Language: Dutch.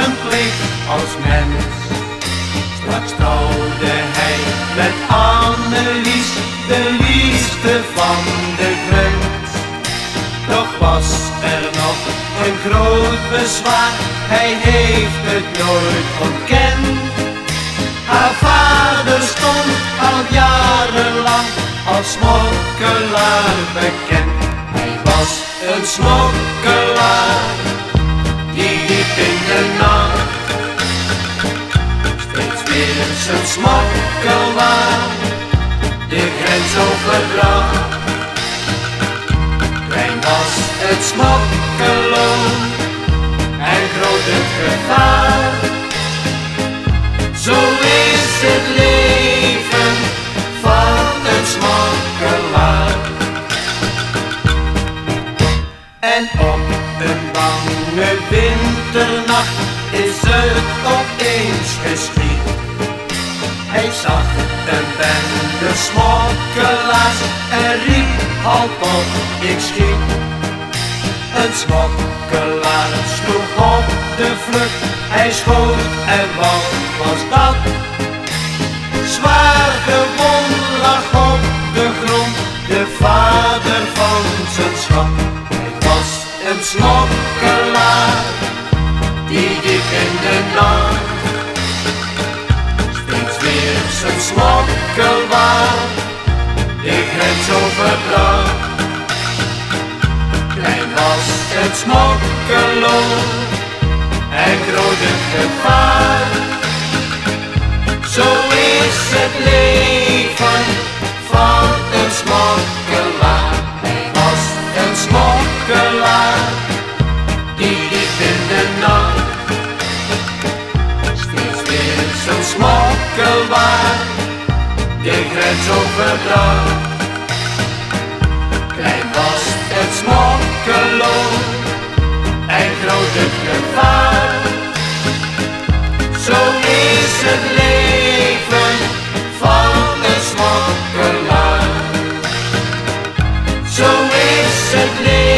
zijn als mens. Straks trouwde hij met Annelies, de liefste van de grens. Toch was er nog een groot bezwaar, hij heeft het nooit ontkend. Haar vader stond al jarenlang als smokkelaar bekend. Hij was een smokkelaar weer zijn smokkelwaar de grens overbracht. Klein was het smokkeloon en groot het gevaar. Zo is het leven van een smokkelaar. En op een bange winternacht is het opeens geschied. Hij zag een bende smokkelaars en riep, halt op, ik schiet. Een smokkelaar sloeg op de vlucht, hij schoot en wat was dat? Zwaar gewond lag op de grond, de vader van zijn schat. Hij was een smokkelaar, de grens overbracht. Klein was het smokkeloon en groot het gevaar. Zo is het leven van een smokkelaar. Hij was een smokkelaar die diep in de nacht steeds weer zijn smokkelwaar de grens. het gevaar. Zo is het leven van een smokkelaar. Zo is het leven.